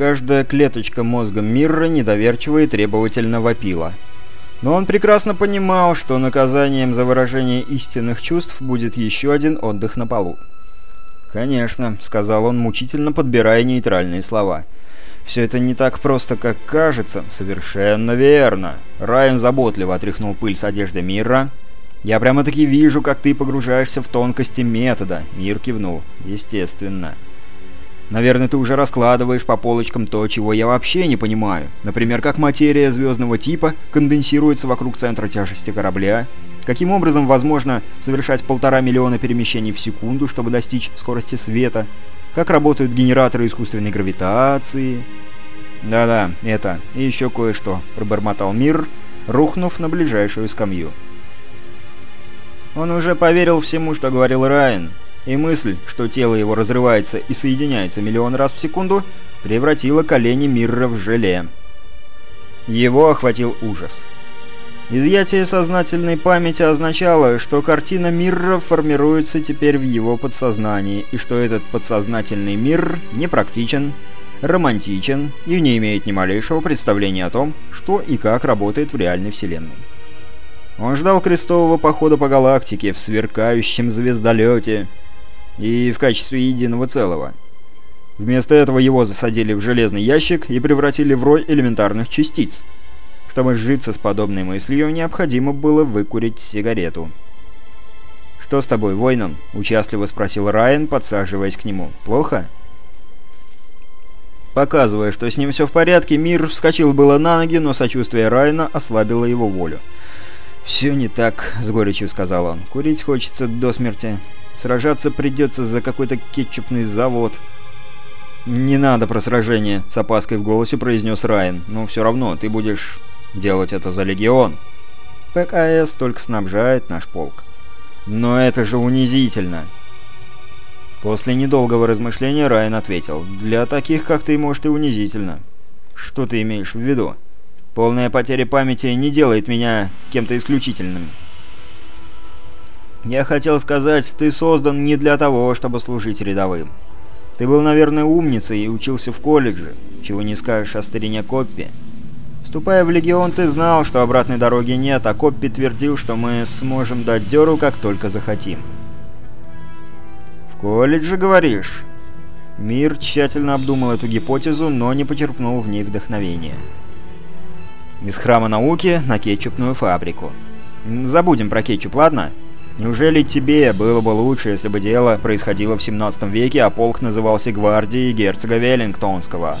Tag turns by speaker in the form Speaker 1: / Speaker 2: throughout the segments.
Speaker 1: каждая клеточка мозга Мирра недоверчиво и требовательно вопила. Но он прекрасно понимал, что наказанием за выражение истинных чувств будет еще один отдых на полу. «Конечно», — сказал он, мучительно подбирая нейтральные слова. «Все это не так просто, как кажется». «Совершенно верно». Райан заботливо отряхнул пыль с одежды Мира. «Я прямо-таки вижу, как ты погружаешься в тонкости метода», — Мир кивнул. «Естественно». Наверное, ты уже раскладываешь по полочкам то, чего я вообще не понимаю. Например, как материя звездного типа конденсируется вокруг центра тяжести корабля, каким образом возможно совершать полтора миллиона перемещений в секунду, чтобы достичь скорости света, как работают генераторы искусственной гравитации... «Да-да, это, и еще кое-что», — пробормотал Мир, рухнув на ближайшую скамью. Он уже поверил всему, что говорил Райан, и мысль, что тело его разрывается и соединяется миллион раз в секунду, превратила колени Мирра в желе. Его охватил ужас. Изъятие сознательной памяти означало, что картина Мирра формируется теперь в его подсознании, и что этот подсознательный мир непрактичен, романтичен и не имеет ни малейшего представления о том, что и как работает в реальной вселенной. Он ждал крестового похода по галактике в сверкающем звездолете, и в качестве единого целого. Вместо этого его засадили в железный ящик и превратили в рой элементарных частиц. Чтобы сжиться с подобной мыслью, необходимо было выкурить сигарету. «Что с тобой, Войнан?» — участливо спросил Райан, подсаживаясь к нему. «Плохо?» Показывая, что с ним все в порядке, Мир вскочил было на ноги, но сочувствие Райана ослабило его волю. «Все не так», — с горечью сказал он. «Курить хочется до смерти. Сражаться придется за какой-то кетчупный завод. «Не надо про сражение», — с опаской в голосе произнес Райан. «Но все равно, ты будешь делать это за Легион». «ПКС только снабжает наш полк». «Но это же унизительно!» После недолгого размышления Райан ответил. «Для таких, как ты, может, и унизительно». «Что ты имеешь в виду?» «Полная потеря памяти не делает меня кем-то исключительным». Я хотел сказать, ты создан не для того, чтобы служить рядовым. Ты был, наверное, умницей и учился в колледже, чего не скажешь о старине Коппи. Вступая в Легион, ты знал, что обратной дороги нет, а Коппи твердил, что мы сможем дать дёру, как только захотим. «В колледже, говоришь?» Мир тщательно обдумал эту гипотезу, но не почерпнул в ней вдохновения. Из храма науки на кетчупную фабрику. Забудем про кетчуп, ладно? Неужели тебе было бы лучше, если бы дело происходило в 17 веке, а полк назывался гвардией герцога Веллингтонского?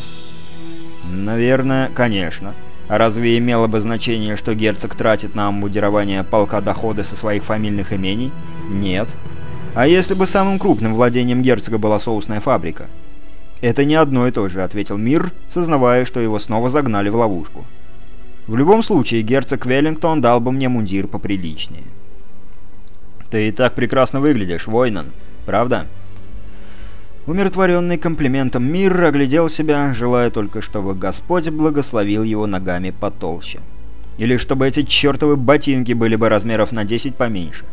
Speaker 1: Наверное, конечно. А разве имело бы значение, что герцог тратит на амбудирование полка доходы со своих фамильных имений? Нет. А если бы самым крупным владением герцога была соусная фабрика? Это не одно и то же, ответил Мир, сознавая, что его снова загнали в ловушку. В любом случае, герцог Веллингтон дал бы мне мундир поприличнее. Ты и так прекрасно выглядишь, Войнан. Правда?» Умиротворенный комплиментом мир оглядел себя, желая только, чтобы Господь благословил его ногами потолще. Или чтобы эти чертовы ботинки были бы размеров на 10 поменьше.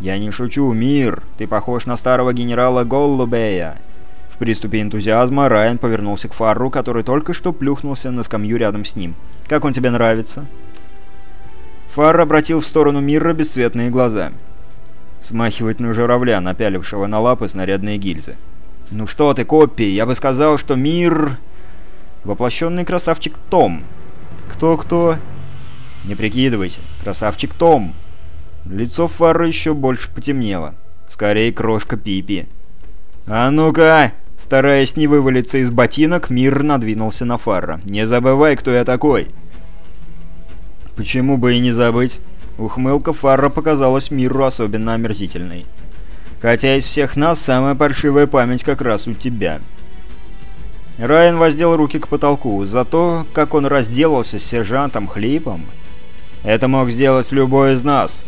Speaker 1: «Я не шучу, мир, ты похож на старого генерала Голлубея». В приступе энтузиазма Райан повернулся к Фарру, который только что плюхнулся на скамью рядом с ним. «Как он тебе нравится?» Фарр обратил в сторону мира бесцветные глаза смахивать на журавля, напялившего на лапы снарядные гильзы. «Ну что ты, Коппи, я бы сказал, что мир...» «Воплощенный красавчик Том». «Кто-кто?» «Не прикидывайся, красавчик Том». Лицо Фарра еще больше потемнело. Скорее, крошка Пипи. «А ну-ка!» Стараясь не вывалиться из ботинок, Мир надвинулся на Фарра. «Не забывай, кто я такой!» «Почему бы и не забыть?» Ухмылка Фарра показалась миру особенно омерзительной. Хотя из всех нас самая паршивая память как раз у тебя. Райан воздел руки к потолку. За то, как он разделался с сержантом Хлипом, это мог сделать любой из нас.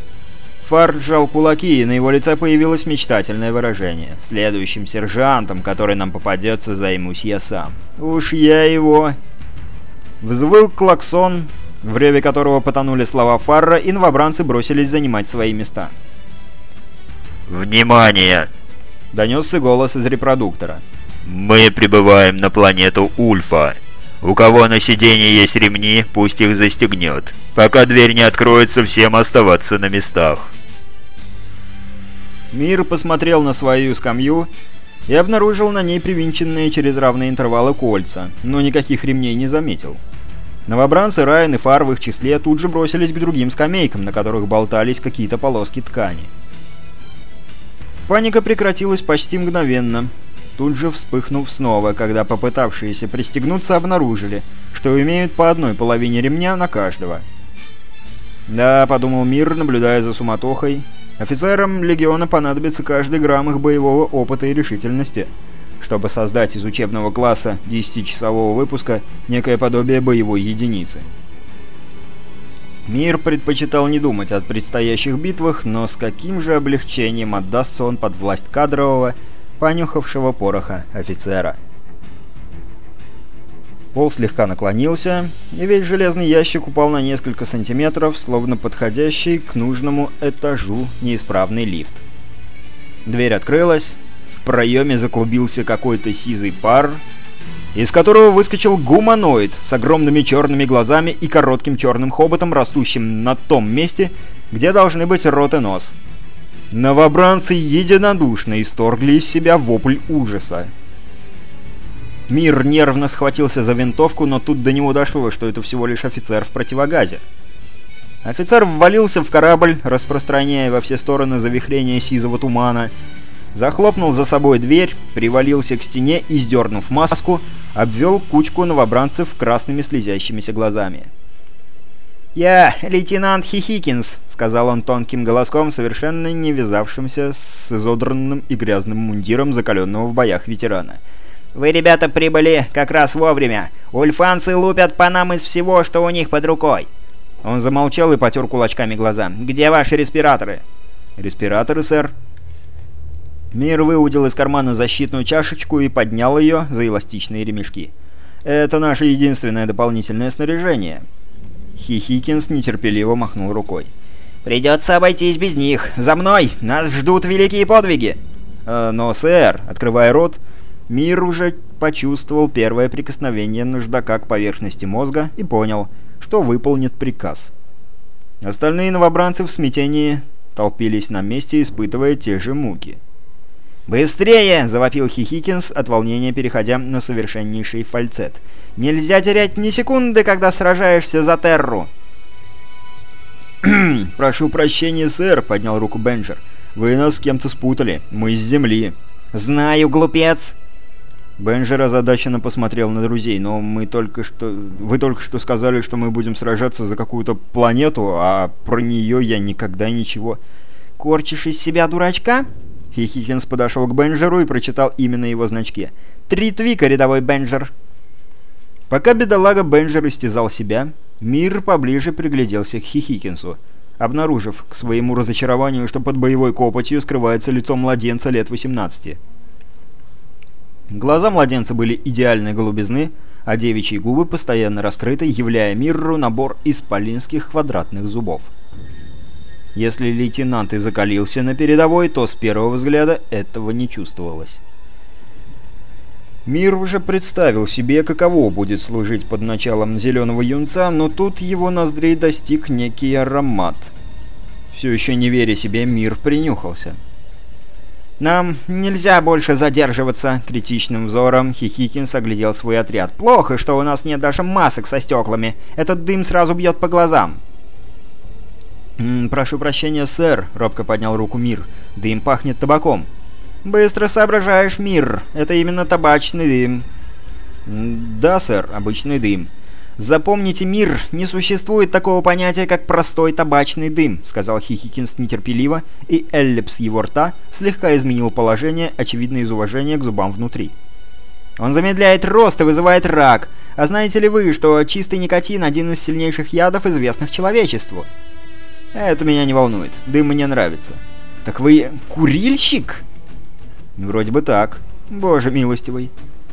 Speaker 1: Фар сжал кулаки, и на его лице появилось мечтательное выражение. «Следующим сержантом, который нам попадется, займусь я сам. Уж я его...» Взвыл клаксон, в реве которого потонули слова Фарра, и новобранцы бросились занимать свои места.
Speaker 2: «Внимание!»
Speaker 1: — донесся голос из репродуктора.
Speaker 2: «Мы прибываем на планету Ульфа. У кого на сиденье есть ремни, пусть их застегнет. Пока дверь не откроется, всем оставаться на местах».
Speaker 1: Мир посмотрел на свою скамью и обнаружил на ней привинченные через равные интервалы кольца, но никаких ремней не заметил. Новобранцы Райан и Фар в их числе тут же бросились к другим скамейкам, на которых болтались какие-то полоски ткани. Паника прекратилась почти мгновенно, тут же вспыхнув снова, когда попытавшиеся пристегнуться обнаружили, что имеют по одной половине ремня на каждого. «Да», — подумал Мир, наблюдая за суматохой, — «офицерам Легиона понадобится каждый грамм их боевого опыта и решительности» чтобы создать из учебного класса 10-часового выпуска некое подобие боевой единицы. Мир предпочитал не думать о предстоящих битвах, но с каким же облегчением отдастся он под власть кадрового, понюхавшего пороха офицера. Пол слегка наклонился, и весь железный ящик упал на несколько сантиметров, словно подходящий к нужному этажу неисправный лифт. Дверь открылась, проеме заклубился какой-то сизый пар, из которого выскочил гуманоид с огромными черными глазами и коротким черным хоботом, растущим на том месте, где должны быть рот и нос. Новобранцы единодушно исторгли из себя вопль ужаса. Мир нервно схватился за винтовку, но тут до него дошло, что это всего лишь офицер в противогазе. Офицер ввалился в корабль, распространяя во все стороны завихрение сизого тумана, захлопнул за собой дверь, привалился к стене и, сдернув маску, обвел кучку новобранцев красными слезящимися глазами. «Я лейтенант Хихикинс», — сказал он тонким голоском, совершенно не вязавшимся с изодранным и грязным мундиром закаленного в боях ветерана. «Вы, ребята, прибыли как раз вовремя. Ульфанцы лупят по нам из всего, что у них под рукой». Он замолчал и потер кулачками глаза. «Где ваши респираторы?» «Респираторы, сэр?» Мир выудил из кармана защитную чашечку и поднял ее за эластичные ремешки. «Это наше единственное дополнительное снаряжение». Хихикинс нетерпеливо махнул рукой. «Придется обойтись без них. За мной! Нас ждут великие подвиги!» э, «Но, сэр», — открывая рот, Мир уже почувствовал первое прикосновение наждака к поверхности мозга и понял, что выполнит приказ. Остальные новобранцы в смятении толпились на месте, испытывая те же муки. «Быстрее!» — завопил Хихикинс, от волнения переходя на совершеннейший фальцет. «Нельзя терять ни секунды, когда сражаешься за Терру!» «Прошу прощения, сэр», — поднял руку Бенджер. «Вы нас с кем-то спутали. Мы с Земли». «Знаю, глупец!» Бенджер озадаченно посмотрел на друзей, но мы только что... Вы только что сказали, что мы будем сражаться за какую-то планету, а про нее я никогда ничего... «Корчишь из себя дурачка?» Хихикинс подошел к Бенджеру и прочитал именно его значки. «Три твика, рядовой Бенджер!» Пока бедолага Бенджер истязал себя, Мир поближе пригляделся к Хихикинсу, обнаружив к своему разочарованию, что под боевой копотью скрывается лицо младенца лет 18. Глаза младенца были идеальной голубизны, а девичьи губы постоянно раскрыты, являя Мирру набор исполинских квадратных зубов. Если лейтенант и закалился на передовой, то с первого взгляда этого не чувствовалось. Мир уже представил себе, каково будет служить под началом зеленого юнца, но тут его ноздрей достиг некий аромат. Все еще не веря себе, мир принюхался. «Нам нельзя больше задерживаться!» — критичным взором Хихикин соглядел свой отряд. «Плохо, что у нас нет даже масок со стеклами. Этот дым сразу бьет по глазам!» «М -м, «Прошу прощения, сэр», — робко поднял руку Мир. «Дым пахнет табаком». «Быстро соображаешь, Мир. Это именно табачный дым». «Да, сэр, обычный дым». «Запомните, Мир, не существует такого понятия, как простой табачный дым», — сказал Хихикинс нетерпеливо, и эллипс его рта слегка изменил положение, очевидно из уважения к зубам внутри. «Он замедляет рост и вызывает рак. А знаете ли вы, что чистый никотин — один из сильнейших ядов, известных человечеству?» Это меня не волнует. Дым мне нравится. Так вы курильщик? Вроде бы так. Боже милостивый.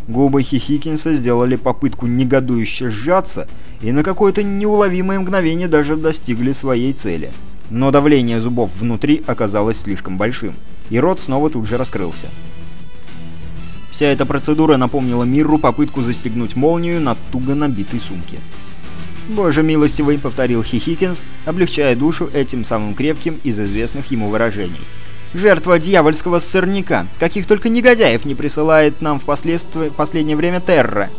Speaker 1: Губы Хихикинса сделали попытку негодующе сжаться и на какое-то неуловимое мгновение даже достигли своей цели. Но давление зубов внутри оказалось слишком большим, и рот снова тут же раскрылся. Вся эта процедура напомнила Мирру попытку застегнуть молнию на туго набитой сумке. «Боже милостивый», — повторил Хихикинс, облегчая душу этим самым крепким из известных ему выражений. «Жертва дьявольского сорняка, каких только негодяев не присылает нам в последнее время Терра».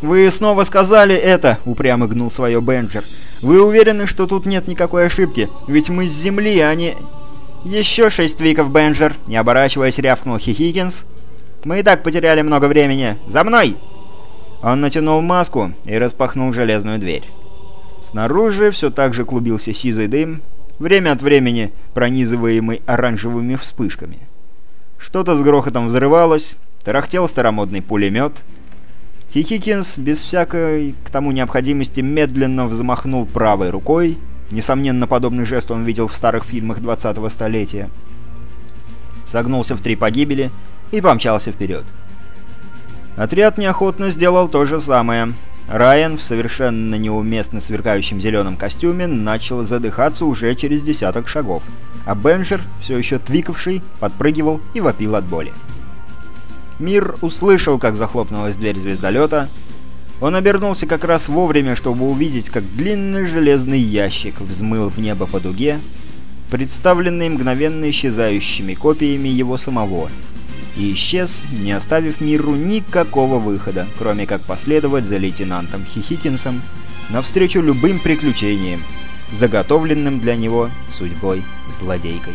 Speaker 1: «Вы снова сказали это!» — упрямо гнул свое Бенджер. «Вы уверены, что тут нет никакой ошибки? Ведь мы с Земли, а не...» «Еще шесть твиков, Бенджер!» — не оборачиваясь, рявкнул Хихикинс. «Мы и так потеряли много времени. За мной!» Он натянул маску и распахнул железную дверь. Снаружи все так же клубился сизый дым, время от времени пронизываемый оранжевыми вспышками. Что-то с грохотом взрывалось, тарахтел старомодный пулемет — Хихикинс без всякой к тому необходимости медленно взмахнул правой рукой. Несомненно, подобный жест он видел в старых фильмах 20-го столетия. Согнулся в три погибели и помчался вперед. Отряд неохотно сделал то же самое. Райан в совершенно неуместно сверкающем зеленом костюме начал задыхаться уже через десяток шагов, а Бенджер, все еще твикавший, подпрыгивал и вопил от боли. Мир услышал, как захлопнулась дверь звездолета. Он обернулся как раз вовремя, чтобы увидеть, как длинный железный ящик взмыл в небо по дуге, представленный мгновенно исчезающими копиями его самого, и исчез, не оставив миру никакого выхода, кроме как последовать за лейтенантом Хихикинсом навстречу любым приключениям, заготовленным для него судьбой-злодейкой.